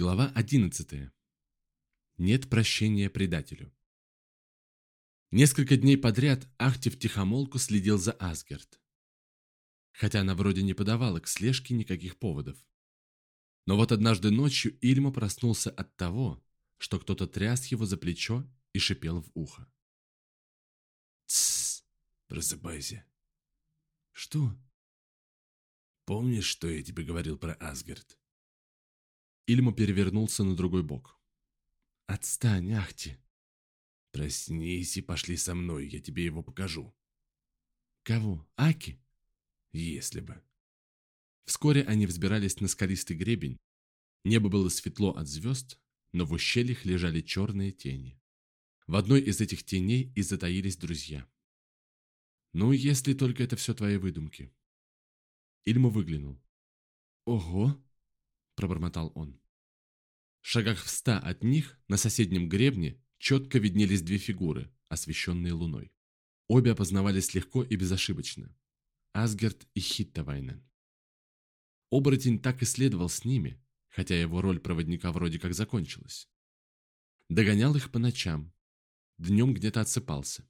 Глава 11. Нет прощения предателю. Несколько дней подряд Ахти втихомолку следил за Асгард. Хотя она вроде не подавала к слежке никаких поводов. Но вот однажды ночью Ильма проснулся от того, что кто-то тряс его за плечо и шипел в ухо. «Тссс, просыпайся. «Что?» Помнишь, что я тебе говорил про Асгард?» Ильма перевернулся на другой бок. «Отстань, Ахти!» «Проснись и пошли со мной, я тебе его покажу». «Кого? Аки?» «Если бы». Вскоре они взбирались на скалистый гребень. Небо было светло от звезд, но в ущельях лежали черные тени. В одной из этих теней и затаились друзья. «Ну, если только это все твои выдумки». Ильма выглянул. «Ого!» пробормотал он. В шагах в ста от них на соседнем гребне четко виднелись две фигуры, освещенные луной. Обе опознавались легко и безошибочно. Асгерт и Хиттавайнен. Оборотень так и следовал с ними, хотя его роль проводника вроде как закончилась. Догонял их по ночам, днем где-то отсыпался.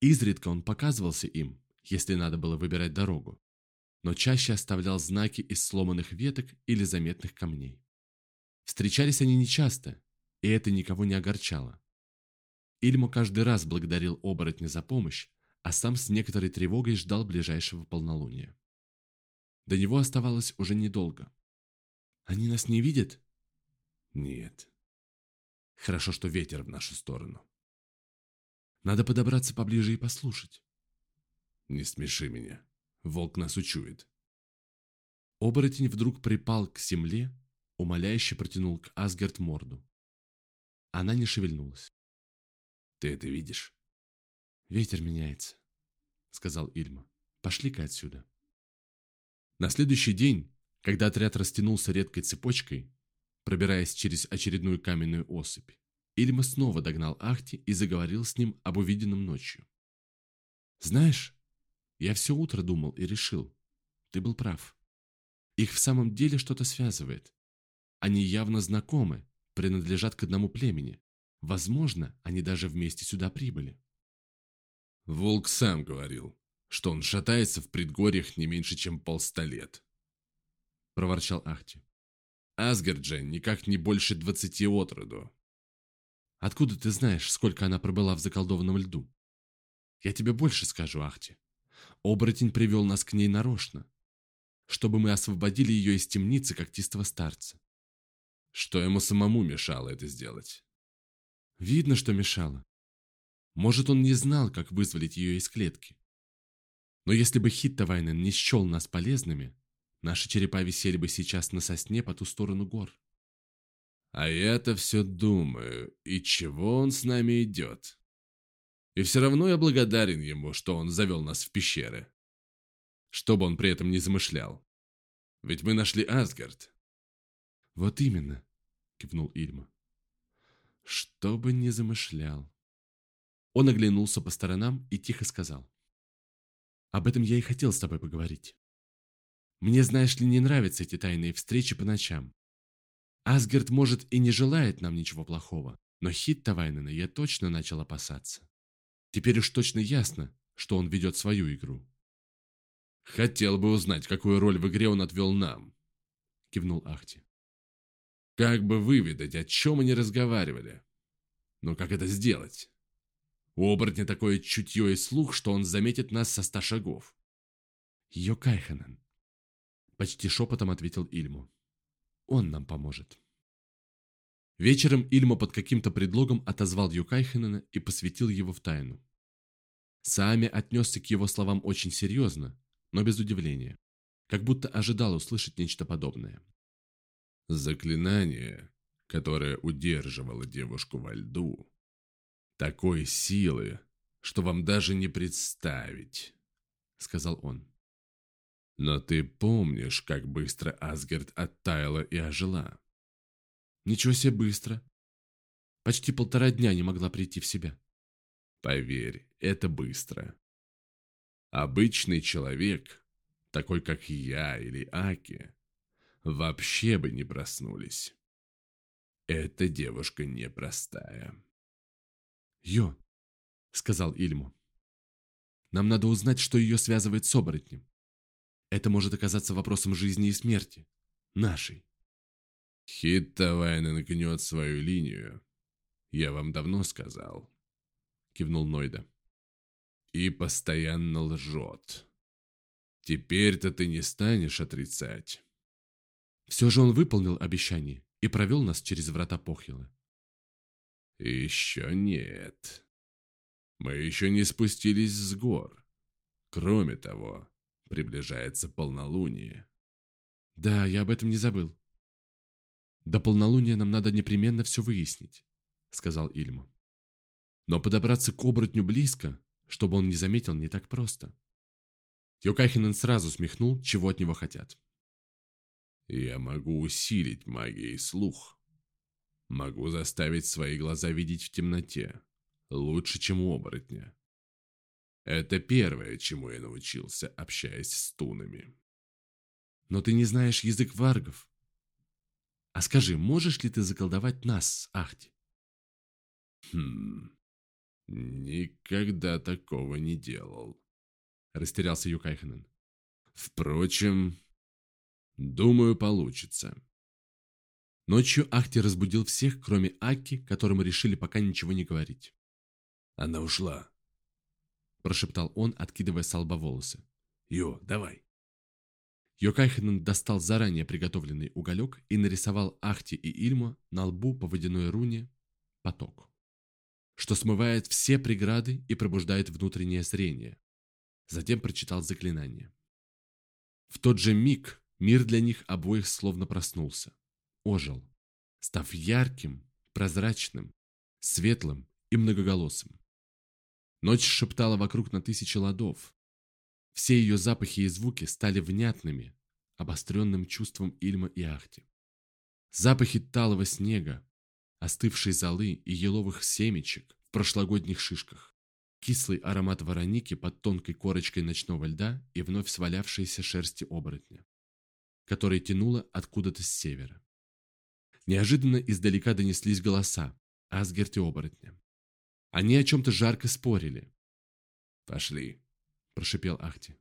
Изредка он показывался им, если надо было выбирать дорогу, но чаще оставлял знаки из сломанных веток или заметных камней. Встречались они нечасто, и это никого не огорчало. Ильмо каждый раз благодарил оборотня за помощь, а сам с некоторой тревогой ждал ближайшего полнолуния. До него оставалось уже недолго. «Они нас не видят?» «Нет». «Хорошо, что ветер в нашу сторону. Надо подобраться поближе и послушать». «Не смеши меня», Волк нас учует. Оборотень вдруг припал к земле, умоляюще протянул к Асгард морду. Она не шевельнулась. «Ты это видишь?» «Ветер меняется», — сказал Ильма. «Пошли-ка отсюда». На следующий день, когда отряд растянулся редкой цепочкой, пробираясь через очередную каменную осыпь, Ильма снова догнал Ахти и заговорил с ним об увиденном ночью. «Знаешь, я все утро думал и решил. Ты был прав. Их в самом деле что-то связывает. Они явно знакомы, принадлежат к одному племени. Возможно, они даже вместе сюда прибыли. Волк сам говорил, что он шатается в предгорьях не меньше, чем полста лет. Проворчал Ахти. Асгард никак не больше двадцати отроду. Откуда ты знаешь, сколько она пробыла в заколдованном льду? Я тебе больше скажу, Ахти. Оборотень привел нас к ней нарочно, чтобы мы освободили ее из темницы когтистого старца. Что ему самому мешало это сделать? Видно, что мешало. Может, он не знал, как вызволить ее из клетки. Но если бы Хиттавайнен не счел нас полезными, наши черепа висели бы сейчас на сосне по ту сторону гор. А я-то все думаю, и чего он с нами идет? И все равно я благодарен ему, что он завел нас в пещеры. Что бы он при этом не замышлял. Ведь мы нашли Асгард. Вот именно, кивнул Ильма. Что бы не замышлял. Он оглянулся по сторонам и тихо сказал. Об этом я и хотел с тобой поговорить. Мне, знаешь ли, не нравятся эти тайные встречи по ночам. Асгард, может, и не желает нам ничего плохого, но хит Тавайнена я точно начал опасаться. Теперь уж точно ясно, что он ведет свою игру. «Хотел бы узнать, какую роль в игре он отвел нам», — кивнул Ахти. «Как бы выведать, о чем они разговаривали? Но как это сделать? У оборотня такое чутье и слух, что он заметит нас со ста шагов». «Йокайханен», — почти шепотом ответил Ильму. «Он нам поможет». Вечером Ильма под каким-то предлогом отозвал Юкайхенена и посвятил его в тайну. Саами отнесся к его словам очень серьезно, но без удивления, как будто ожидал услышать нечто подобное. «Заклинание, которое удерживало девушку во льду, такой силы, что вам даже не представить», — сказал он. «Но ты помнишь, как быстро Асгард оттаяла и ожила?» Ничего себе быстро. Почти полтора дня не могла прийти в себя. Поверь, это быстро. Обычный человек, такой как я или Аки, вообще бы не проснулись. Эта девушка непростая. «Йо», — сказал Ильму, — «нам надо узнать, что ее связывает с оборотнем. Это может оказаться вопросом жизни и смерти. Нашей». «Хиттавайна накнет свою линию. Я вам давно сказал», — кивнул Нойда. «И постоянно лжет. Теперь-то ты не станешь отрицать». Все же он выполнил обещание и провел нас через врата Похила. «Еще нет. Мы еще не спустились с гор. Кроме того, приближается полнолуние». «Да, я об этом не забыл. До полнолуния нам надо непременно все выяснить», — сказал Ильма. «Но подобраться к оборотню близко, чтобы он не заметил, не так просто». Йокахинен сразу смехнул, чего от него хотят. Я могу усилить магией слух. Могу заставить свои глаза видеть в темноте. Лучше, чем у оборотня. Это первое, чему я научился, общаясь с тунами. Но ты не знаешь язык варгов. А скажи, можешь ли ты заколдовать нас, Ахти? Хм... Никогда такого не делал. Растерялся Юкайханен. Впрочем, Думаю, получится. Ночью Ахти разбудил всех, кроме Аки, которому решили пока ничего не говорить. «Она ушла», – прошептал он, откидывая с лба волосы. «Йо, давай». Йокайхенен достал заранее приготовленный уголек и нарисовал Ахти и Ильма на лбу по водяной руне поток, что смывает все преграды и пробуждает внутреннее зрение. Затем прочитал заклинание. В тот же миг Мир для них обоих словно проснулся, ожил, став ярким, прозрачным, светлым и многоголосым. Ночь шептала вокруг на тысячи ладов. Все ее запахи и звуки стали внятными, обостренным чувством Ильма и Ахти. Запахи талого снега, остывшей золы и еловых семечек в прошлогодних шишках, кислый аромат вороники под тонкой корочкой ночного льда и вновь свалявшиеся шерсти оборотня которое тянуло откуда-то с севера. Неожиданно издалека донеслись голоса Асгерт и оборотня. Они о чем-то жарко спорили. «Пошли», – прошипел Ахти.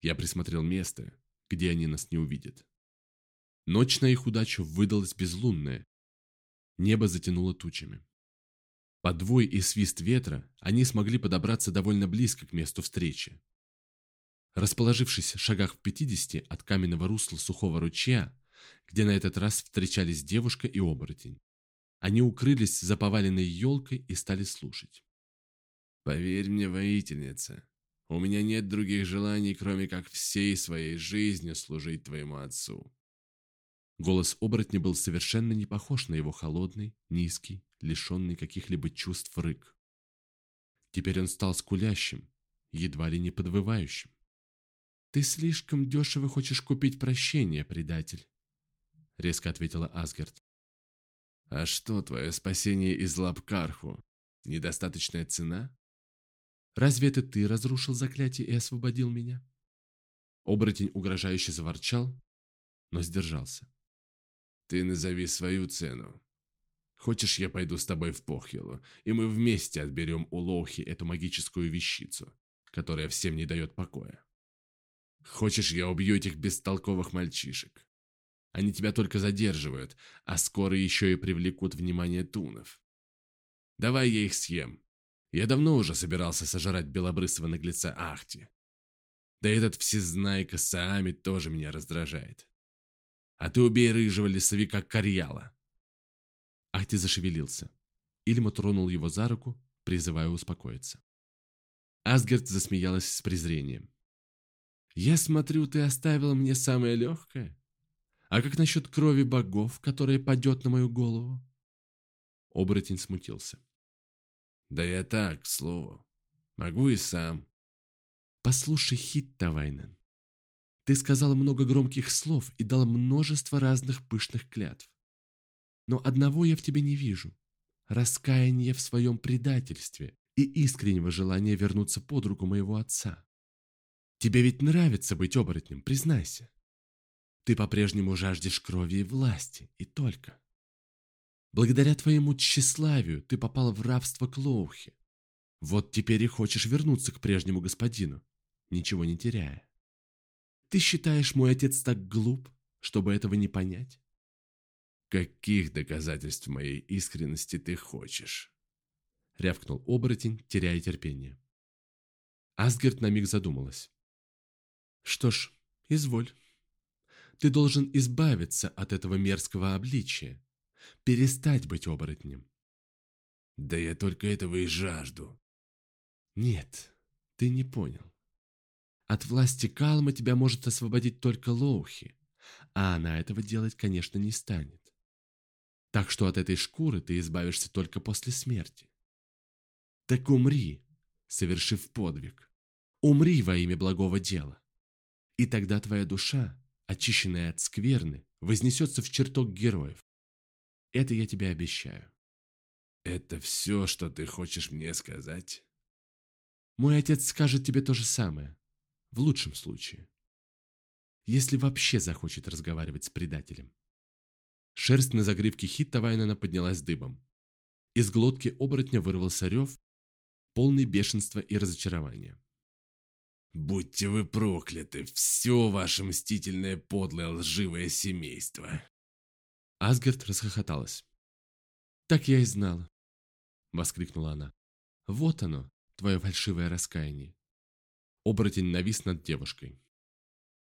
Я присмотрел место, где они нас не увидят. Ночь на их удачу выдалась безлунная. Небо затянуло тучами. Под вой и свист ветра они смогли подобраться довольно близко к месту встречи, Расположившись в шагах в пятидесяти от каменного русла сухого ручья, где на этот раз встречались девушка и оборотень, они укрылись за поваленной елкой и стали слушать. «Поверь мне, воительница, у меня нет других желаний, кроме как всей своей жизнью служить твоему отцу». Голос оборотня был совершенно не похож на его холодный, низкий, лишенный каких-либо чувств рык. Теперь он стал скулящим, едва ли не подвывающим. «Ты слишком дешево хочешь купить прощение, предатель», — резко ответила Асгард. «А что твое спасение из лап Карху? Недостаточная цена?» «Разве это ты разрушил заклятие и освободил меня?» Оборотень угрожающе заворчал, но сдержался. «Ты назови свою цену. Хочешь, я пойду с тобой в Похилу, и мы вместе отберем у Лохи эту магическую вещицу, которая всем не дает покоя?» Хочешь, я убью этих бестолковых мальчишек? Они тебя только задерживают, а скоро еще и привлекут внимание тунов. Давай я их съем. Я давно уже собирался сожрать белобрысого наглеца Ахти. Да этот всезнайка Саами тоже меня раздражает. А ты убей рыжего лесовика Карьяла. Ахти зашевелился. Ильма тронул его за руку, призывая успокоиться. Асгард засмеялась с презрением. Я смотрю, ты оставила мне самое легкое. А как насчет крови богов, которая падет на мою голову? Оборотень смутился. Да я так, к слову. Могу и сам. Послушай, Хиттавайнен. Ты сказал много громких слов и дал множество разных пышных клятв. Но одного я в тебе не вижу. Раскаяние в своем предательстве и искреннего желания вернуться под руку моего отца. Тебе ведь нравится быть оборотнем, признайся. Ты по-прежнему жаждешь крови и власти, и только. Благодаря твоему тщеславию ты попал в рабство к Лоухе. Вот теперь и хочешь вернуться к прежнему господину, ничего не теряя. Ты считаешь, мой отец так глуп, чтобы этого не понять? Каких доказательств моей искренности ты хочешь? Рявкнул оборотень, теряя терпение. Асгард на миг задумалась. Что ж, изволь. Ты должен избавиться от этого мерзкого обличия, перестать быть оборотнем. Да я только этого и жажду. Нет, ты не понял. От власти Калма тебя может освободить только Лоухи, а она этого делать, конечно, не станет. Так что от этой шкуры ты избавишься только после смерти. Так умри, совершив подвиг. Умри во имя благого дела. И тогда твоя душа, очищенная от скверны, вознесется в чертог героев. Это я тебе обещаю. Это все, что ты хочешь мне сказать? Мой отец скажет тебе то же самое. В лучшем случае. Если вообще захочет разговаривать с предателем. Шерсть на загривке Хитта Вайнена поднялась дыбом. Из глотки оборотня вырвался рев, полный бешенства и разочарования. «Будьте вы прокляты, все ваше мстительное, подлое, лживое семейство!» Асгард расхохоталась. «Так я и знала!» — воскликнула она. «Вот оно, твое фальшивое раскаяние!» Оборотень навис над девушкой.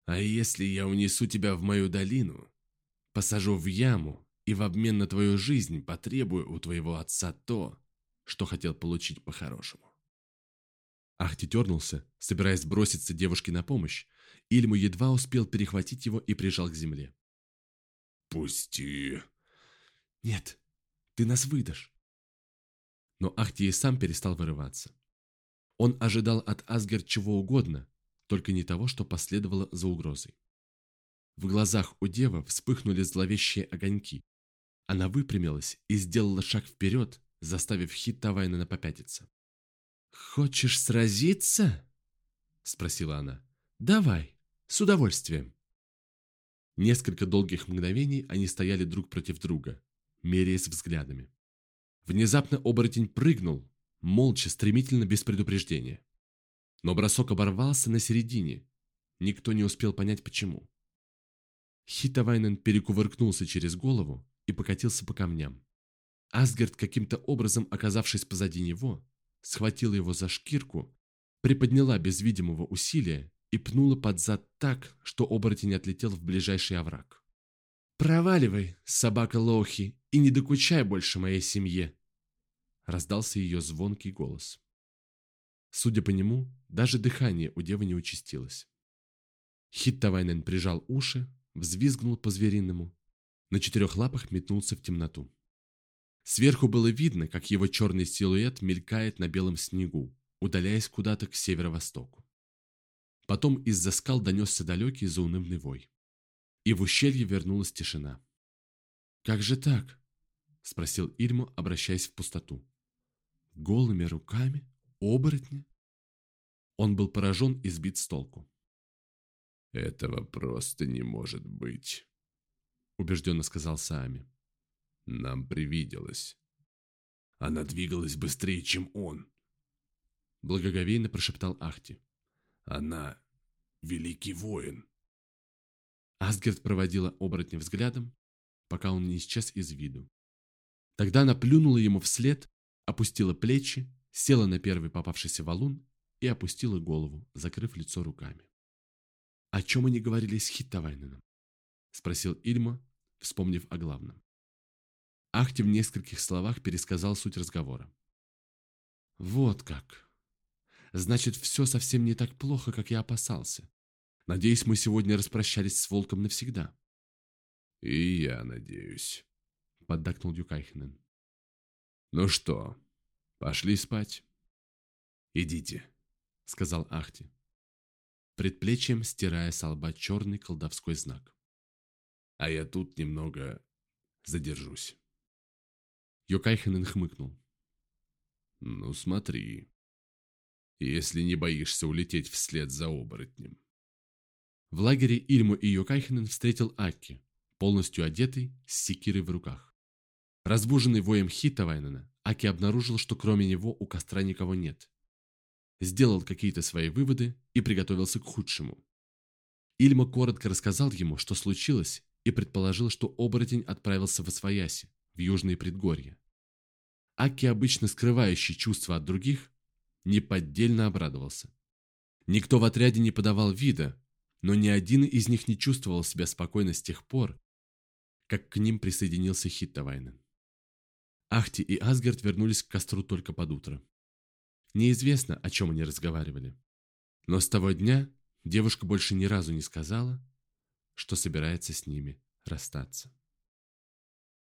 «А если я унесу тебя в мою долину, посажу в яму и в обмен на твою жизнь потребую у твоего отца то, что хотел получить по-хорошему?» Ахти дернулся, собираясь броситься девушке на помощь, Ильму едва успел перехватить его и прижал к земле. «Пусти!» «Нет, ты нас выдашь!» Но Ахти и сам перестал вырываться. Он ожидал от Асгар чего угодно, только не того, что последовало за угрозой. В глазах у девы вспыхнули зловещие огоньки. Она выпрямилась и сделала шаг вперед, заставив Хит Тавайнена попятиться. «Хочешь сразиться?» – спросила она. «Давай, с удовольствием». Несколько долгих мгновений они стояли друг против друга, меряясь взглядами. Внезапно оборотень прыгнул, молча, стремительно, без предупреждения. Но бросок оборвался на середине. Никто не успел понять, почему. Хитавайнен перекувыркнулся через голову и покатился по камням. Асгард, каким-то образом оказавшись позади него, схватила его за шкирку, приподняла без видимого усилия и пнула под зад так, что оборотень отлетел в ближайший овраг. «Проваливай, собака Лохи, и не докучай больше моей семье!» раздался ее звонкий голос. Судя по нему, даже дыхание у девы не участилось. Хиттавайнен прижал уши, взвизгнул по-звериному, на четырех лапах метнулся в темноту. Сверху было видно, как его черный силуэт мелькает на белом снегу, удаляясь куда-то к северо-востоку. Потом из-за скал донесся далекий заунывный вой. И в ущелье вернулась тишина. «Как же так?» – спросил Ильму, обращаясь в пустоту голыми руками, оборотня. Он был поражен и сбит с толку. «Этого просто не может быть», — убежденно сказал Саами. «Нам привиделось. Она двигалась быстрее, чем он», — благоговейно прошептал Ахти. «Она великий воин». Асгард проводила оборотня взглядом, пока он не исчез из виду. Тогда она плюнула ему вслед опустила плечи, села на первый попавшийся валун и опустила голову, закрыв лицо руками. «О чем они говорили с Хиттавайненом?» – спросил Ильма, вспомнив о главном. Ахти в нескольких словах пересказал суть разговора. «Вот как. Значит, все совсем не так плохо, как я опасался. Надеюсь, мы сегодня распрощались с волком навсегда». «И я надеюсь», — поддакнул Дюкайхенен. «Ну что, пошли спать?» «Идите», — сказал Ахти, предплечьем стирая с лба черный колдовской знак. «А я тут немного задержусь». Йокайхенен хмыкнул. «Ну смотри, если не боишься улететь вслед за оборотнем». В лагере Ильму и Йокайхенен встретил Акки, полностью одетый, с секирой в руках. Разбуженный воем Хиттавайнена, Аки обнаружил, что кроме него у костра никого нет. Сделал какие-то свои выводы и приготовился к худшему. Ильма коротко рассказал ему, что случилось, и предположил, что оборотень отправился в Освояси, в южные предгорья. Аки, обычно скрывающий чувства от других, неподдельно обрадовался. Никто в отряде не подавал вида, но ни один из них не чувствовал себя спокойно с тех пор, как к ним присоединился Хиттавайнен. Ахти и Асгард вернулись к костру только под утро. Неизвестно, о чем они разговаривали. Но с того дня девушка больше ни разу не сказала, что собирается с ними расстаться.